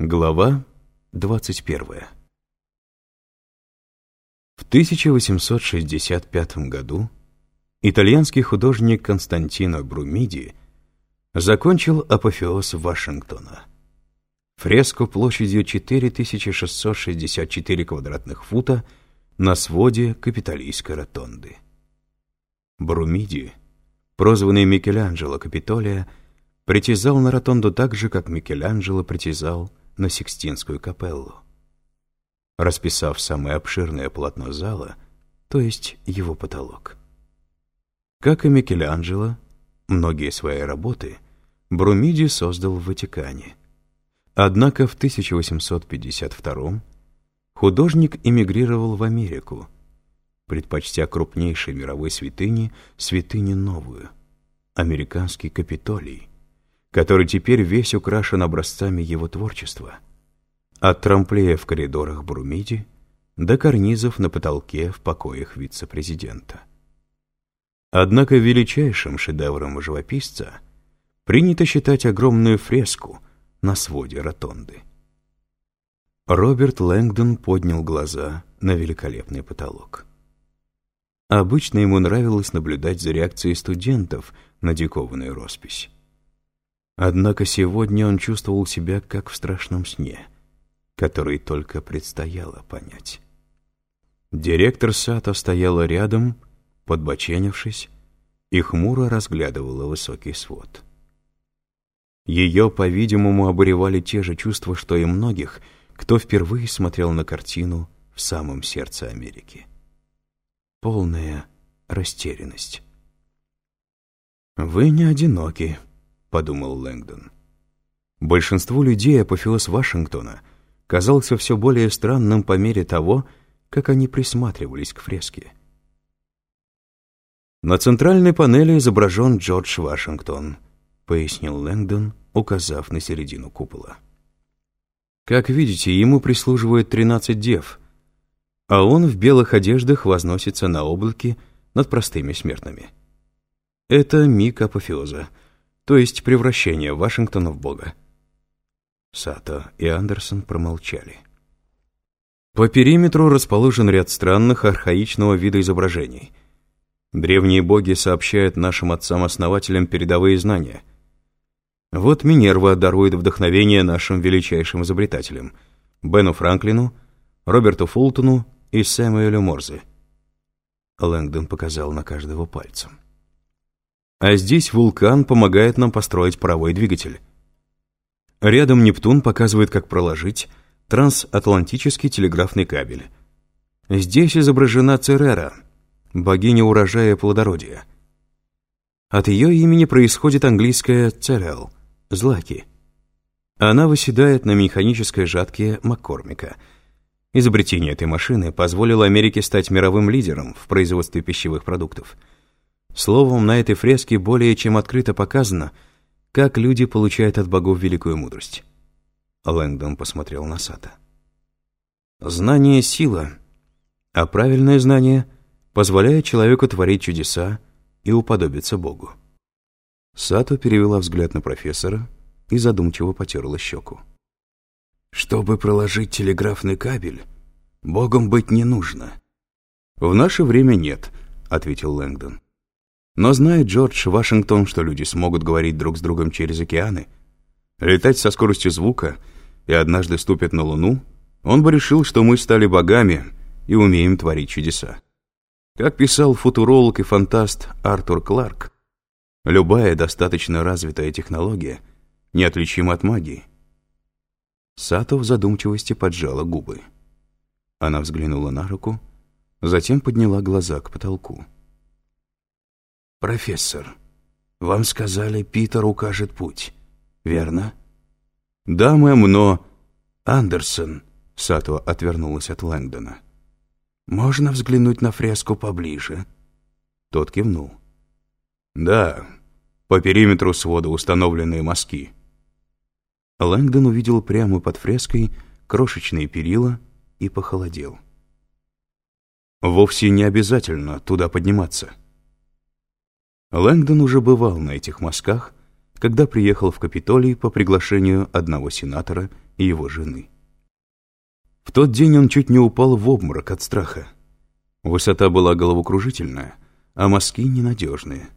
Глава 21 В 1865 году итальянский художник Константино Брумиди закончил апофеоз Вашингтона. Фреску площадью 4664 квадратных фута на своде Капитолийской ротонды. Брумиди, прозванный Микеланджело Капитолия, притязал на ротонду так же, как Микеланджело притязал Сикстинскую капеллу. Расписав самое обширное полотно зала, то есть его потолок. Как и Микеланджело, многие свои работы Брумиди создал в Ватикане. Однако в 1852 художник эмигрировал в Америку, предпочтя крупнейшей мировой святыне святыне новую — американский Капитолий — который теперь весь украшен образцами его творчества. От трамплея в коридорах Брумиди до карнизов на потолке в покоях вице-президента. Однако величайшим шедевром живописца принято считать огромную фреску на своде ротонды. Роберт Лэнгдон поднял глаза на великолепный потолок. Обычно ему нравилось наблюдать за реакцией студентов на дикованную роспись. Однако сегодня он чувствовал себя как в страшном сне, который только предстояло понять. Директор Сато стояла рядом, подбоченившись, и хмуро разглядывала высокий свод. Ее, по-видимому, обуревали те же чувства, что и многих, кто впервые смотрел на картину в самом сердце Америки. Полная растерянность. «Вы не одиноки», подумал Лэнгдон. Большинству людей апофеоз Вашингтона казался все более странным по мере того, как они присматривались к фреске. «На центральной панели изображен Джордж Вашингтон», — пояснил Лэнгдон, указав на середину купола. «Как видите, ему прислуживают тринадцать дев, а он в белых одеждах возносится на облаке над простыми смертными. Это миг апофеоза — то есть превращение Вашингтона в бога. Сато и Андерсон промолчали. По периметру расположен ряд странных архаичного вида изображений. Древние боги сообщают нашим отцам-основателям передовые знания. Вот Минерва дарует вдохновение нашим величайшим изобретателям — Бену Франклину, Роберту Фултону и Сэмюэлю Морзе. Лэнгдон показал на каждого пальцем. А здесь вулкан помогает нам построить паровой двигатель. Рядом Нептун показывает, как проложить трансатлантический телеграфный кабель. Здесь изображена Церера, богиня урожая и плодородия. От ее имени происходит английское «церел» — «злаки». Она выседает на механической жатке Маккормика. Изобретение этой машины позволило Америке стать мировым лидером в производстве пищевых продуктов — Словом, на этой фреске более чем открыто показано, как люди получают от богов великую мудрость. Лэнгдон посмотрел на Сата. Знание — сила, а правильное знание позволяет человеку творить чудеса и уподобиться Богу. Сато перевела взгляд на профессора и задумчиво потерла щеку. «Чтобы проложить телеграфный кабель, Богом быть не нужно». «В наше время нет», — ответил Лэнгдон. Но знает Джордж Вашингтон, что люди смогут говорить друг с другом через океаны, летать со скоростью звука и однажды ступят на Луну, он бы решил, что мы стали богами и умеем творить чудеса. Как писал футуролог и фантаст Артур Кларк, любая достаточно развитая технология неотличима от магии. Сато в задумчивости поджала губы. Она взглянула на руку, затем подняла глаза к потолку. «Профессор, вам сказали, Питер укажет путь, верно?» «Да, мэм, но...» «Андерсон», — Сатуа отвернулась от Лэнгдона. «Можно взглянуть на фреску поближе?» Тот кивнул. «Да, по периметру свода установленные мазки». Лэнгдон увидел прямо под фреской крошечные перила и похолодел. «Вовсе не обязательно туда подниматься». Лэнгдон уже бывал на этих мазках, когда приехал в Капитолий по приглашению одного сенатора и его жены. В тот день он чуть не упал в обморок от страха. Высота была головокружительная, а мазки ненадежные.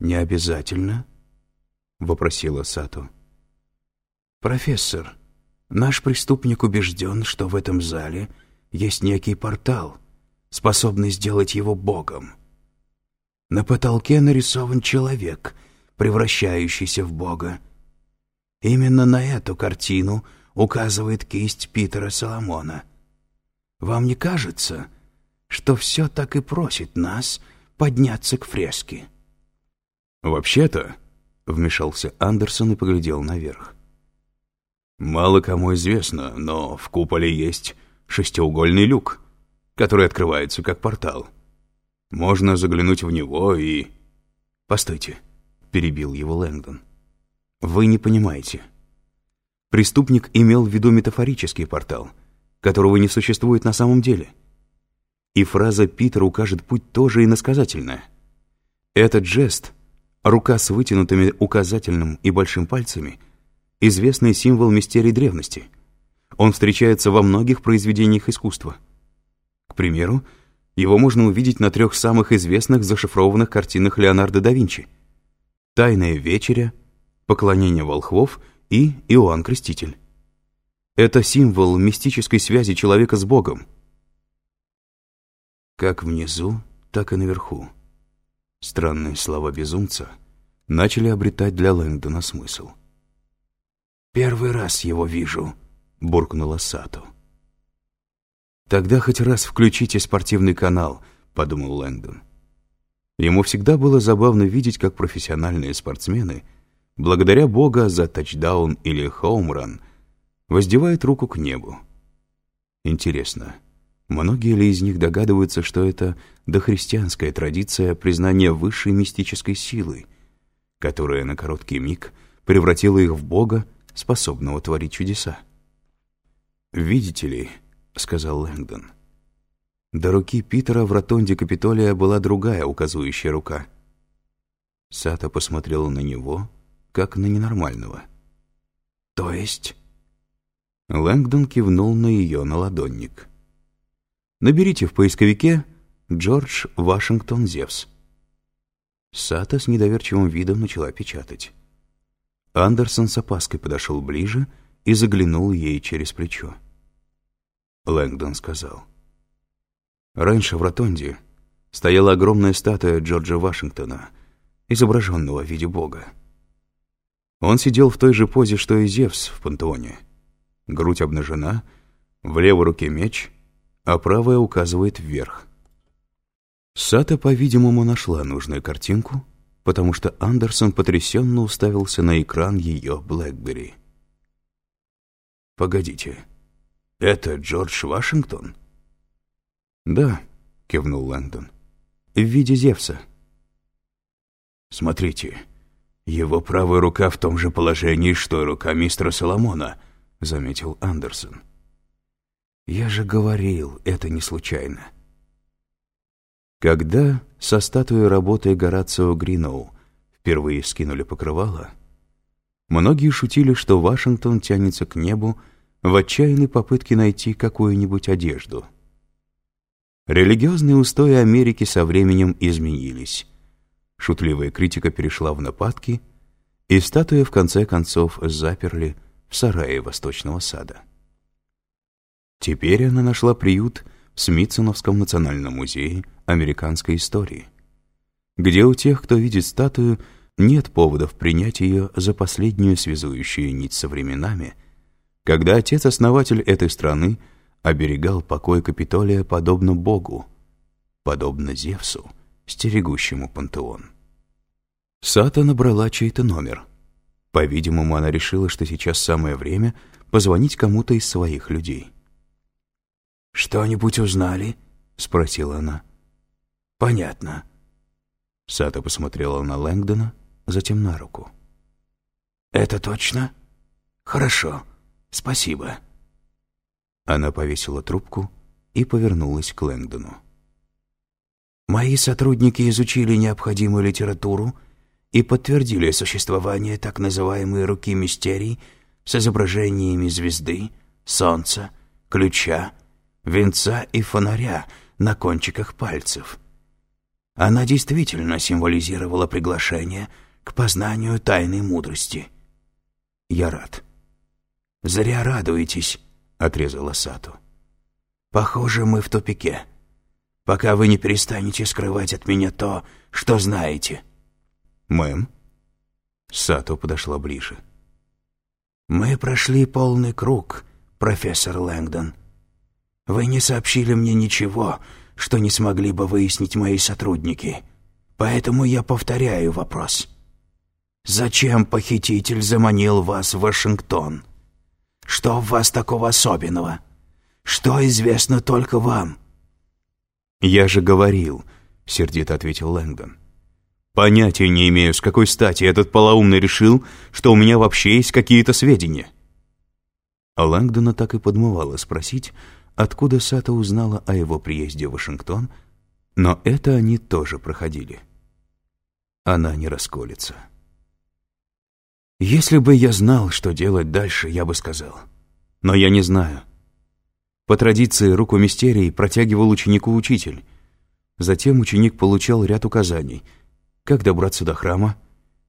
«Не обязательно?» — вопросила Сату. «Профессор, наш преступник убежден, что в этом зале есть некий портал, способный сделать его богом. На потолке нарисован человек, превращающийся в бога. Именно на эту картину указывает кисть Питера Соломона. Вам не кажется, что все так и просит нас подняться к фреске?» «Вообще-то», — вмешался Андерсон и поглядел наверх. «Мало кому известно, но в куполе есть шестиугольный люк, который открывается как портал. Можно заглянуть в него и...» «Постойте», — перебил его Лэнгдон. «Вы не понимаете. Преступник имел в виду метафорический портал, которого не существует на самом деле. И фраза «Питер укажет путь» тоже иносказательная. Этот жест — Рука с вытянутыми указательным и большим пальцами — известный символ мистерий древности. Он встречается во многих произведениях искусства. К примеру, его можно увидеть на трех самых известных зашифрованных картинах Леонардо да Винчи. «Тайная вечеря», «Поклонение волхвов» и «Иоанн Креститель». Это символ мистической связи человека с Богом. Как внизу, так и наверху. Странные слова безумца начали обретать для Лэнгдона смысл. «Первый раз его вижу», — буркнула Сато. «Тогда хоть раз включите спортивный канал», — подумал Лэнгдон. Ему всегда было забавно видеть, как профессиональные спортсмены, благодаря Бога за тачдаун или хоумран, воздевают руку к небу. Интересно, Многие ли из них догадываются, что это дохристианская традиция признания высшей мистической силы, которая на короткий миг превратила их в Бога, способного творить чудеса? «Видите ли», — сказал Лэнгдон, — до руки Питера в ротонде Капитолия была другая указывающая рука. Сата посмотрела на него, как на ненормального. «То есть?» Лэнгдон кивнул на ее наладонник. Наберите в поисковике «Джордж Вашингтон Зевс». Сата с недоверчивым видом начала печатать. Андерсон с опаской подошел ближе и заглянул ей через плечо. Лэнгдон сказал. Раньше в Ротонде стояла огромная статуя Джорджа Вашингтона, изображенного в виде бога. Он сидел в той же позе, что и Зевс в пантеоне. Грудь обнажена, в левой руке меч, а правая указывает вверх. Сата, по-видимому, нашла нужную картинку, потому что Андерсон потрясенно уставился на экран ее Блэкбери. «Погодите, это Джордж Вашингтон?» «Да», — кивнул Лэндон, — «в виде Зевса». «Смотрите, его правая рука в том же положении, что и рука мистера Соломона», — заметил Андерсон. Я же говорил, это не случайно. Когда со статуей работы Горацио Гриноу впервые скинули покрывало, многие шутили, что Вашингтон тянется к небу в отчаянной попытке найти какую-нибудь одежду. Религиозные устои Америки со временем изменились. Шутливая критика перешла в нападки, и статую в конце концов заперли в сарае Восточного сада. Теперь она нашла приют в Смитсоновском национальном музее американской истории, где у тех, кто видит статую, нет поводов принять ее за последнюю связующую нить со временами, когда отец-основатель этой страны оберегал покой Капитолия подобно Богу, подобно Зевсу, стерегущему пантеон. Сата набрала чей-то номер. По-видимому, она решила, что сейчас самое время позвонить кому-то из своих людей. «Что-нибудь узнали?» — спросила она. «Понятно». Сата посмотрела на Лэнгдона, затем на руку. «Это точно? Хорошо. Спасибо». Она повесила трубку и повернулась к Лэнгдону. «Мои сотрудники изучили необходимую литературу и подтвердили существование так называемой «руки мистерий», с изображениями звезды, солнца, ключа, венца и фонаря на кончиках пальцев. Она действительно символизировала приглашение к познанию тайной мудрости. Я рад. «Зря радуетесь», — отрезала Сату. «Похоже, мы в тупике. Пока вы не перестанете скрывать от меня то, что знаете». «Мэм?» Сато подошла ближе. «Мы прошли полный круг, профессор Лэнгдон. Вы не сообщили мне ничего, что не смогли бы выяснить мои сотрудники. Поэтому я повторяю вопрос. Зачем похититель заманил вас в Вашингтон? Что в вас такого особенного? Что известно только вам?» «Я же говорил», — сердито ответил Лэнгдон. «Понятия не имею, с какой стати этот полоумный решил, что у меня вообще есть какие-то сведения». А Лэнгдона так и подмывало спросить, откуда Сата узнала о его приезде в Вашингтон, но это они тоже проходили. Она не расколется. Если бы я знал, что делать дальше, я бы сказал. Но я не знаю. По традиции руку мистерии протягивал ученику учитель. Затем ученик получал ряд указаний. Как добраться до храма,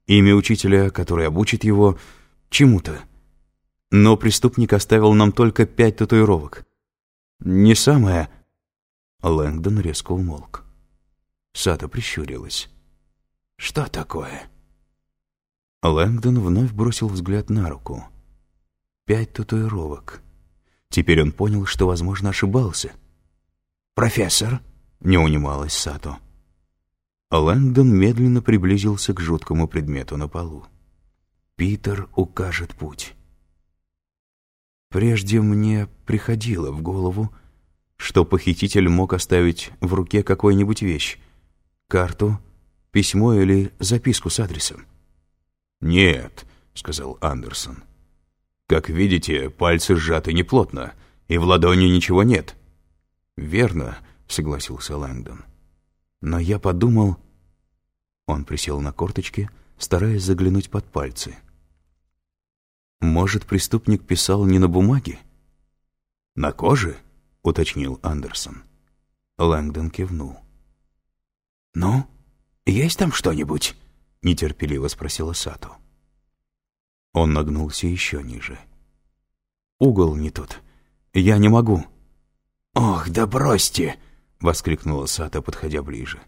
имя учителя, который обучит его чему-то. Но преступник оставил нам только пять татуировок. Не самое... Лэнгдон резко умолк. Сата прищурилась. «Что такое?» Лэнгдон вновь бросил взгляд на руку. Пять татуировок. Теперь он понял, что, возможно, ошибался. «Профессор?» — не унималась Сато. Лэнгдон медленно приблизился к жуткому предмету на полу. «Питер укажет путь». Прежде мне приходило в голову, что похититель мог оставить в руке какую-нибудь вещь, карту, письмо или записку с адресом. «Нет», — сказал Андерсон. «Как видите, пальцы сжаты неплотно, и в ладони ничего нет». «Верно», — согласился Лэнгдон. «Но я подумал...» Он присел на корточки, стараясь заглянуть под пальцы. «Может, преступник писал не на бумаге?» «На коже?» — уточнил Андерсон. Лэнгдон кивнул. «Ну, есть там что-нибудь?» — нетерпеливо спросила Сато. Он нагнулся еще ниже. «Угол не тут. Я не могу». «Ох, да бросьте!» — воскликнула Сата, подходя ближе.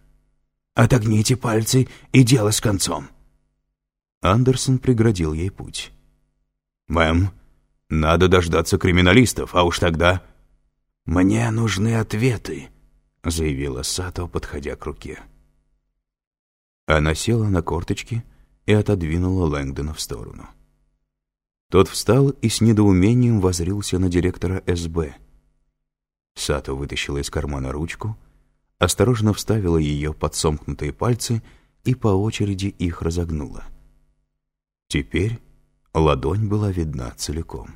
«Отогните пальцы и дело с концом». Андерсон преградил ей путь. «Мэм, надо дождаться криминалистов, а уж тогда...» «Мне нужны ответы», — заявила Сато, подходя к руке. Она села на корточки и отодвинула Лэнгдона в сторону. Тот встал и с недоумением возрился на директора СБ. Сато вытащила из кармана ручку, осторожно вставила ее под сомкнутые пальцы и по очереди их разогнула. Теперь ладонь была видна целиком.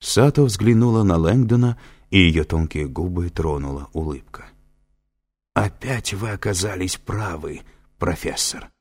Сато взглянула на Лэнгдона, и ее тонкие губы тронула улыбка. «Опять вы оказались правы, профессор.